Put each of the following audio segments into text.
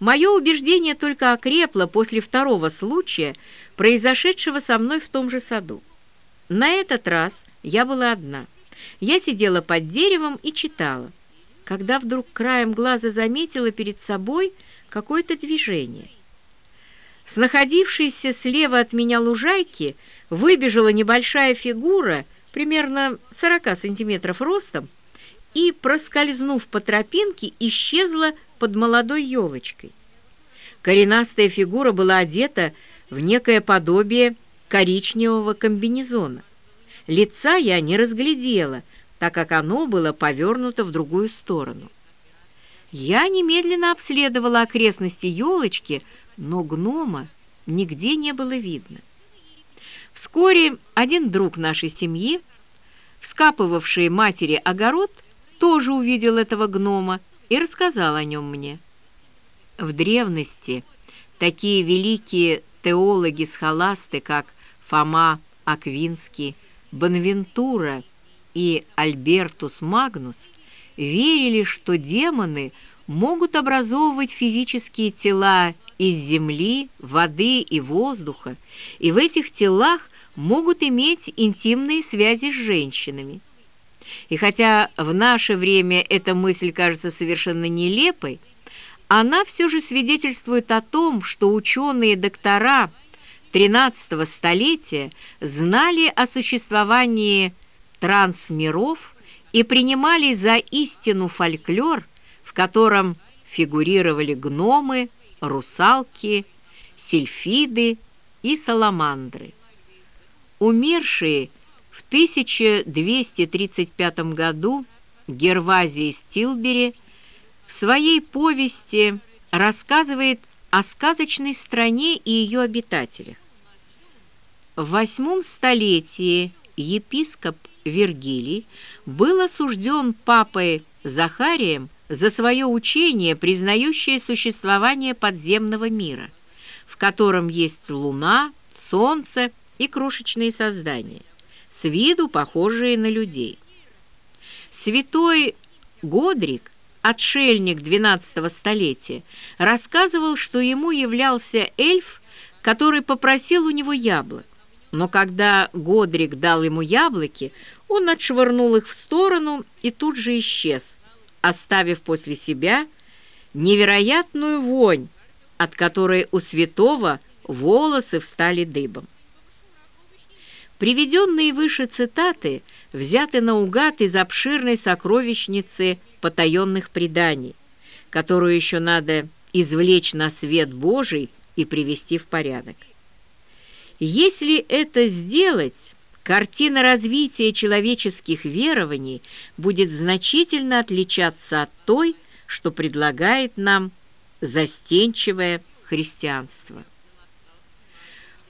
Мое убеждение только окрепло после второго случая, произошедшего со мной в том же саду. На этот раз я была одна. Я сидела под деревом и читала, когда вдруг краем глаза заметила перед собой какое-то движение. С находившейся слева от меня лужайки выбежала небольшая фигура, примерно 40 сантиметров ростом, и, проскользнув по тропинке, исчезла под молодой елочкой. Коренастая фигура была одета в некое подобие коричневого комбинезона. Лица я не разглядела, так как оно было повернуто в другую сторону. Я немедленно обследовала окрестности елочки, но гнома нигде не было видно. Вскоре один друг нашей семьи, вскапывавший матери огород, тоже увидел этого гнома и рассказал о нем мне. В древности такие великие теологи-схоласты, как Фома Аквинский, Бонвентура и Альбертус Магнус, верили, что демоны могут образовывать физические тела из земли, воды и воздуха, и в этих телах могут иметь интимные связи с женщинами. И хотя в наше время эта мысль кажется совершенно нелепой, она все же свидетельствует о том, что ученые-доктора XIII столетия знали о существовании трансмиров и принимали за истину фольклор, в котором фигурировали гномы, русалки, сельфиды и саламандры. Умершие в 1235 году Гервазий Стилбери в своей повести рассказывает о сказочной стране и ее обитателях. В восьмом столетии епископ Вергилий был осужден папой Захарием за свое учение, признающее существование подземного мира, в котором есть луна, солнце и крошечные создания, с виду похожие на людей. Святой Годрик, отшельник XII столетия, рассказывал, что ему являлся эльф, который попросил у него яблок. Но когда Годрик дал ему яблоки, он отшвырнул их в сторону и тут же исчез, оставив после себя невероятную вонь, от которой у святого волосы встали дыбом. Приведенные выше цитаты взяты наугад из обширной сокровищницы потаенных преданий, которую еще надо извлечь на свет Божий и привести в порядок. Если это сделать, картина развития человеческих верований будет значительно отличаться от той, что предлагает нам застенчивое христианство.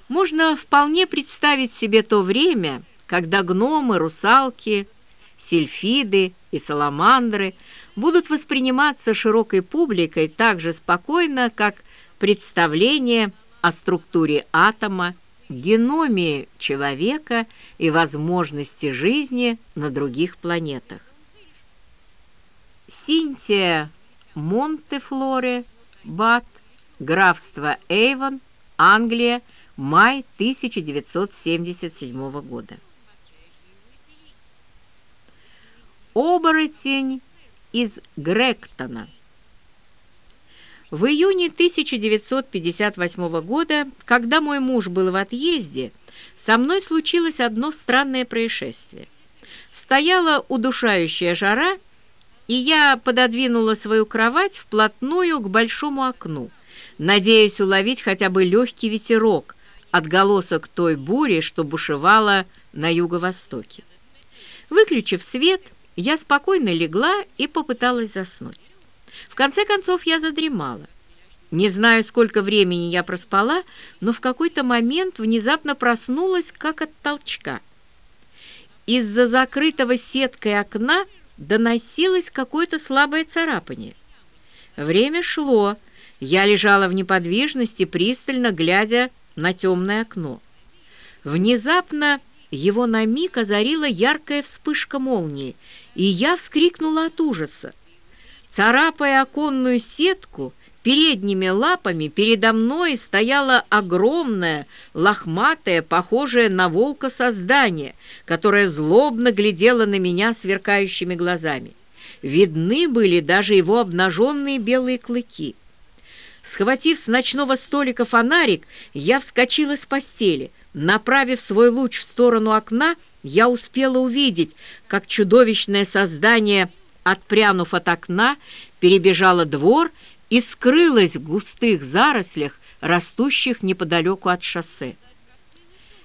Можно вполне представить себе то время, когда гномы, русалки, сельфиды и саламандры будут восприниматься широкой публикой так же спокойно, как представление о структуре атома, геноме человека и возможности жизни на других планетах. Синтия Монтефлоре, Бат, графство Эйвон, Англия, май 1977 года. Оборотень из Гректона. В июне 1958 года, когда мой муж был в отъезде, со мной случилось одно странное происшествие. Стояла удушающая жара, и я пододвинула свою кровать вплотную к большому окну, надеясь уловить хотя бы легкий ветерок, отголосок той бури, что бушевала на юго-востоке. Выключив свет, я спокойно легла и попыталась заснуть. В конце концов я задремала. Не знаю, сколько времени я проспала, но в какой-то момент внезапно проснулась, как от толчка. Из-за закрытого сеткой окна доносилось какое-то слабое царапание. Время шло, я лежала в неподвижности, пристально глядя на темное окно. Внезапно его на миг озарила яркая вспышка молнии, и я вскрикнула от ужаса. Царапая оконную сетку, передними лапами передо мной стояло огромное, лохматое, похожее на волка создание, которое злобно глядело на меня сверкающими глазами. Видны были даже его обнаженные белые клыки. Схватив с ночного столика фонарик, я вскочила с постели. Направив свой луч в сторону окна, я успела увидеть, как чудовищное создание, отпрянув от окна, перебежало двор и скрылось в густых зарослях, растущих неподалеку от шоссе.